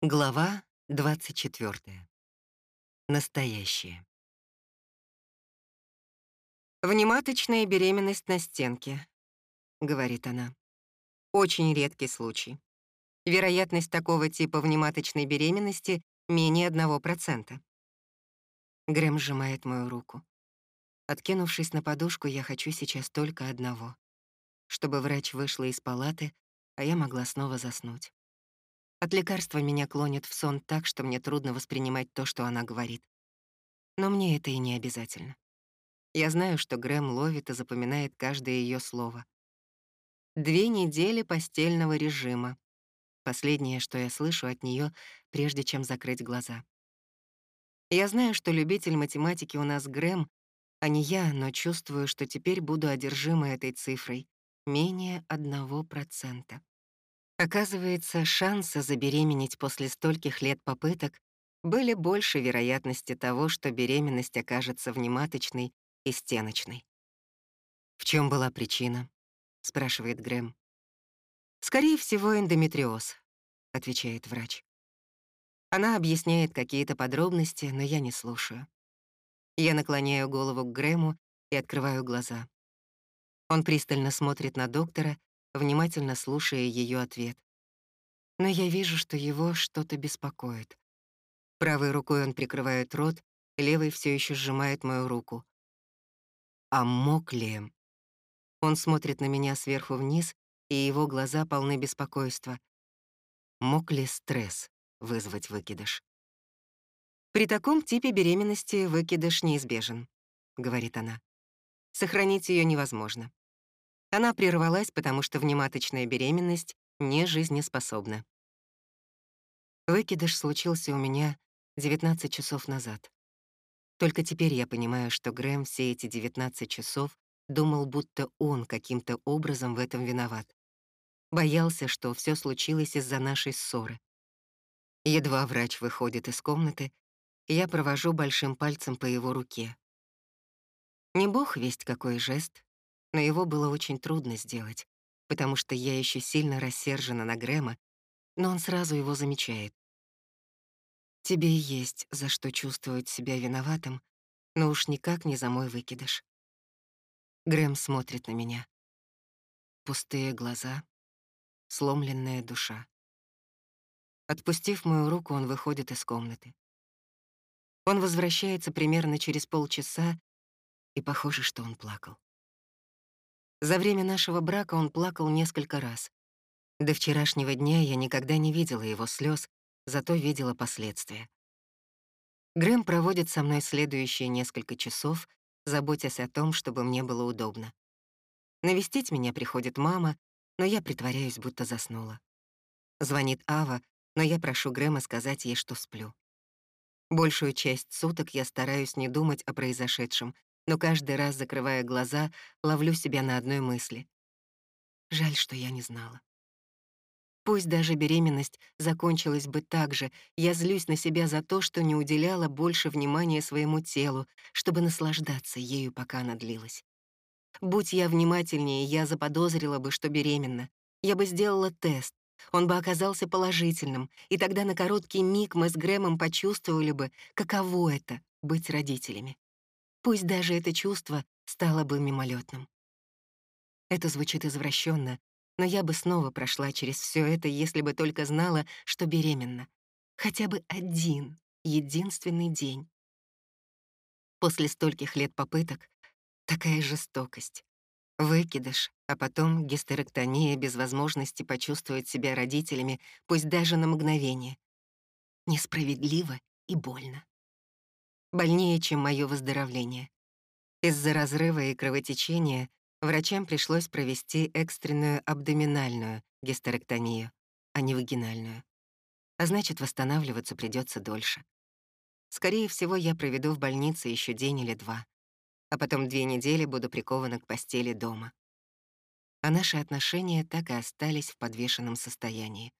Глава 24. Настоящее. «Внематочная беременность на стенке», — говорит она. «Очень редкий случай. Вероятность такого типа внематочной беременности менее 1%. Грэм сжимает мою руку. Откинувшись на подушку, я хочу сейчас только одного. Чтобы врач вышла из палаты, а я могла снова заснуть. От лекарства меня клонит в сон так, что мне трудно воспринимать то, что она говорит. Но мне это и не обязательно. Я знаю, что Грэм ловит и запоминает каждое ее слово. Две недели постельного режима. Последнее, что я слышу от нее, прежде чем закрыть глаза. Я знаю, что любитель математики у нас Грэм, а не я, но чувствую, что теперь буду одержима этой цифрой. Менее одного процента. Оказывается, шансы забеременеть после стольких лет попыток были больше вероятности того, что беременность окажется внематочной и стеночной. «В чем была причина?» — спрашивает Грэм. «Скорее всего, эндометриоз», — отвечает врач. Она объясняет какие-то подробности, но я не слушаю. Я наклоняю голову к Грэму и открываю глаза. Он пристально смотрит на доктора, внимательно слушая ее ответ. Но я вижу, что его что-то беспокоит. Правой рукой он прикрывает рот, левой все еще сжимает мою руку. А мог ли? Он смотрит на меня сверху вниз, и его глаза полны беспокойства. Мог ли стресс вызвать выкидыш? «При таком типе беременности выкидыш неизбежен», — говорит она. «Сохранить ее невозможно. Она прервалась, потому что внематочная беременность не жизнеспособна. Выкидыш случился у меня 19 часов назад. Только теперь я понимаю, что Грэм все эти 19 часов думал, будто он каким-то образом в этом виноват. Боялся, что все случилось из-за нашей ссоры. Едва врач выходит из комнаты, я провожу большим пальцем по его руке. Не бог весть какой жест, но его было очень трудно сделать, потому что я еще сильно рассержена на Грэма, но он сразу его замечает. Тебе есть за что чувствовать себя виноватым, но уж никак не за мой выкидыш. Грэм смотрит на меня. Пустые глаза, сломленная душа. Отпустив мою руку, он выходит из комнаты. Он возвращается примерно через полчаса, и похоже, что он плакал. За время нашего брака он плакал несколько раз. До вчерашнего дня я никогда не видела его слез, зато видела последствия. Грэм проводит со мной следующие несколько часов, заботясь о том, чтобы мне было удобно. Навестить меня приходит мама, но я притворяюсь, будто заснула. Звонит Ава, но я прошу Грэма сказать ей, что сплю. Большую часть суток я стараюсь не думать о произошедшем, но каждый раз, закрывая глаза, ловлю себя на одной мысли. Жаль, что я не знала. Пусть даже беременность закончилась бы так же, я злюсь на себя за то, что не уделяла больше внимания своему телу, чтобы наслаждаться ею, пока она длилась. Будь я внимательнее, я заподозрила бы, что беременна. Я бы сделала тест, он бы оказался положительным, и тогда на короткий миг мы с Грэмом почувствовали бы, каково это — быть родителями. Пусть даже это чувство стало бы мимолетным. Это звучит извращенно, но я бы снова прошла через все это, если бы только знала, что беременна. Хотя бы один, единственный день. После стольких лет попыток такая жестокость. Выкидыш, а потом гистерэктония без возможности почувствовать себя родителями, пусть даже на мгновение. Несправедливо и больно больнее, чем мое выздоровление. Из-за разрыва и кровотечения врачам пришлось провести экстренную абдоминальную гистерэктомию, а не вагинальную. А значит, восстанавливаться придется дольше. Скорее всего, я проведу в больнице еще день или два, а потом две недели буду прикована к постели дома. А наши отношения так и остались в подвешенном состоянии.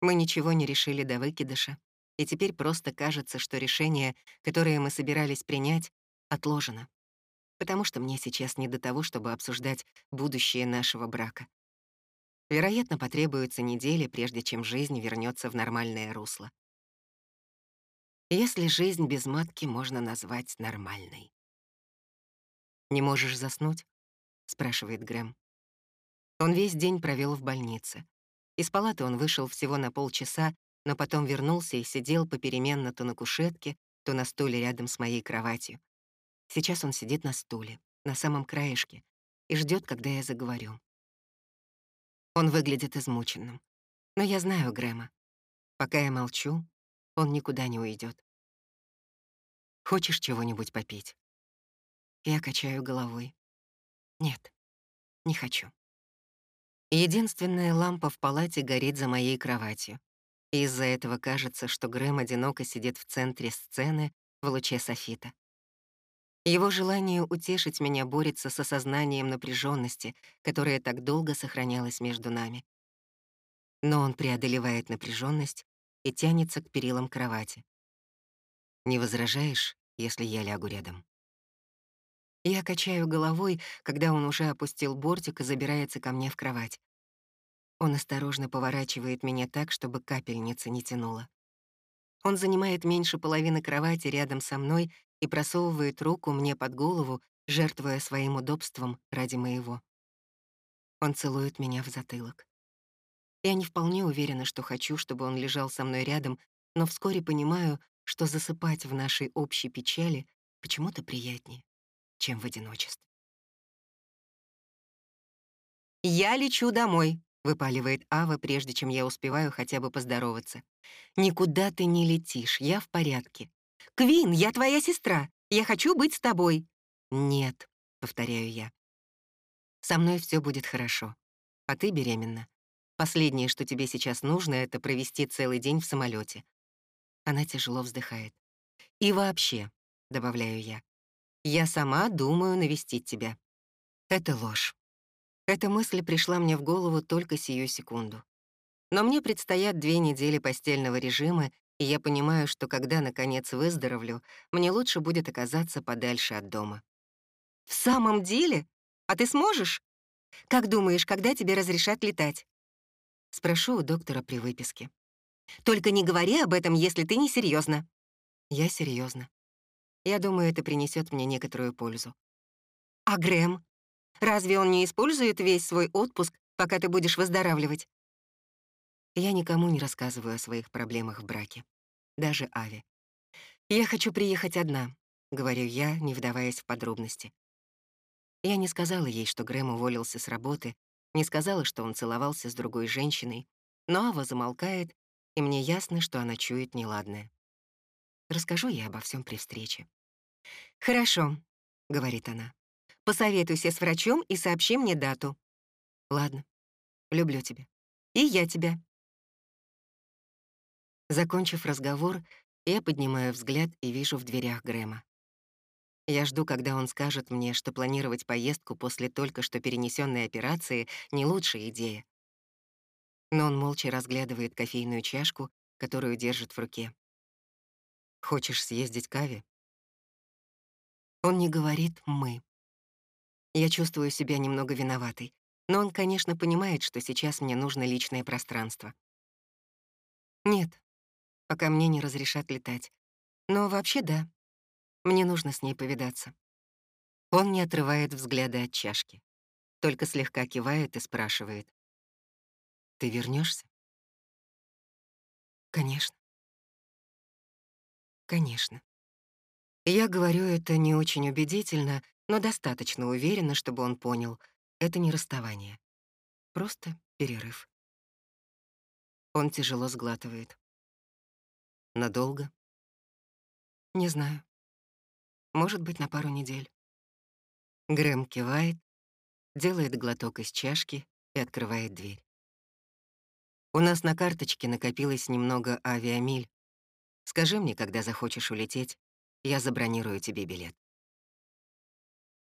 Мы ничего не решили до выкидыша, и теперь просто кажется, что решение, которое мы собирались принять, отложено. Потому что мне сейчас не до того, чтобы обсуждать будущее нашего брака. Вероятно, потребуется недели, прежде чем жизнь вернется в нормальное русло. Если жизнь без матки можно назвать нормальной. «Не можешь заснуть?» — спрашивает Грэм. Он весь день провел в больнице. Из палаты он вышел всего на полчаса, но потом вернулся и сидел попеременно то на кушетке, то на стуле рядом с моей кроватью. Сейчас он сидит на стуле, на самом краешке, и ждет, когда я заговорю. Он выглядит измученным. Но я знаю Грэма. Пока я молчу, он никуда не уйдет. Хочешь чего-нибудь попить? Я качаю головой. Нет, не хочу. Единственная лампа в палате горит за моей кроватью. Из-за этого кажется, что Грэм одиноко сидит в центре сцены в луче софита. Его желание утешить меня борется с осознанием напряженности, которая так долго сохранялась между нами. Но он преодолевает напряженность и тянется к перилам кровати. «Не возражаешь, если я лягу рядом?» Я качаю головой, когда он уже опустил бортик и забирается ко мне в кровать. Он осторожно поворачивает меня так, чтобы капельница не тянула. Он занимает меньше половины кровати рядом со мной и просовывает руку мне под голову, жертвуя своим удобством ради моего. Он целует меня в затылок. Я не вполне уверена, что хочу, чтобы он лежал со мной рядом, но вскоре понимаю, что засыпать в нашей общей печали почему-то приятнее чем в одиночестве. «Я лечу домой», — выпаливает Ава, прежде чем я успеваю хотя бы поздороваться. «Никуда ты не летишь, я в порядке». «Квин, я твоя сестра, я хочу быть с тобой». «Нет», — повторяю я. «Со мной все будет хорошо, а ты беременна. Последнее, что тебе сейчас нужно, это провести целый день в самолете. Она тяжело вздыхает. «И вообще», — добавляю я, я сама думаю навестить тебя. Это ложь. Эта мысль пришла мне в голову только сию секунду. Но мне предстоят две недели постельного режима, и я понимаю, что когда, наконец, выздоровлю, мне лучше будет оказаться подальше от дома. «В самом деле? А ты сможешь? Как думаешь, когда тебе разрешат летать?» Спрошу у доктора при выписке. «Только не говори об этом, если ты не серьезно. Я серьезно. Я думаю, это принесет мне некоторую пользу. А Грэм? Разве он не использует весь свой отпуск, пока ты будешь выздоравливать? Я никому не рассказываю о своих проблемах в браке. Даже Аве. Я хочу приехать одна, говорю я, не вдаваясь в подробности. Я не сказала ей, что Грэм уволился с работы, не сказала, что он целовался с другой женщиной, но Ава замолкает, и мне ясно, что она чует неладное. Расскажу я обо всем при встрече. «Хорошо», — говорит она. «Посоветуйся с врачом и сообщи мне дату». «Ладно. Люблю тебя. И я тебя». Закончив разговор, я поднимаю взгляд и вижу в дверях Грэма. Я жду, когда он скажет мне, что планировать поездку после только что перенесенной операции — не лучшая идея. Но он молча разглядывает кофейную чашку, которую держит в руке. Хочешь съездить к Аве? Он не говорит «мы». Я чувствую себя немного виноватой, но он, конечно, понимает, что сейчас мне нужно личное пространство. Нет, пока мне не разрешат летать. Но вообще да, мне нужно с ней повидаться. Он не отрывает взгляда от чашки, только слегка кивает и спрашивает. «Ты вернешься? «Конечно». Конечно. Я говорю это не очень убедительно, но достаточно уверенно, чтобы он понял. Это не расставание. Просто перерыв. Он тяжело сглатывает. Надолго? Не знаю. Может быть, на пару недель. Грэм кивает, делает глоток из чашки и открывает дверь. У нас на карточке накопилось немного авиамиль, Скажи мне, когда захочешь улететь, я забронирую тебе билет.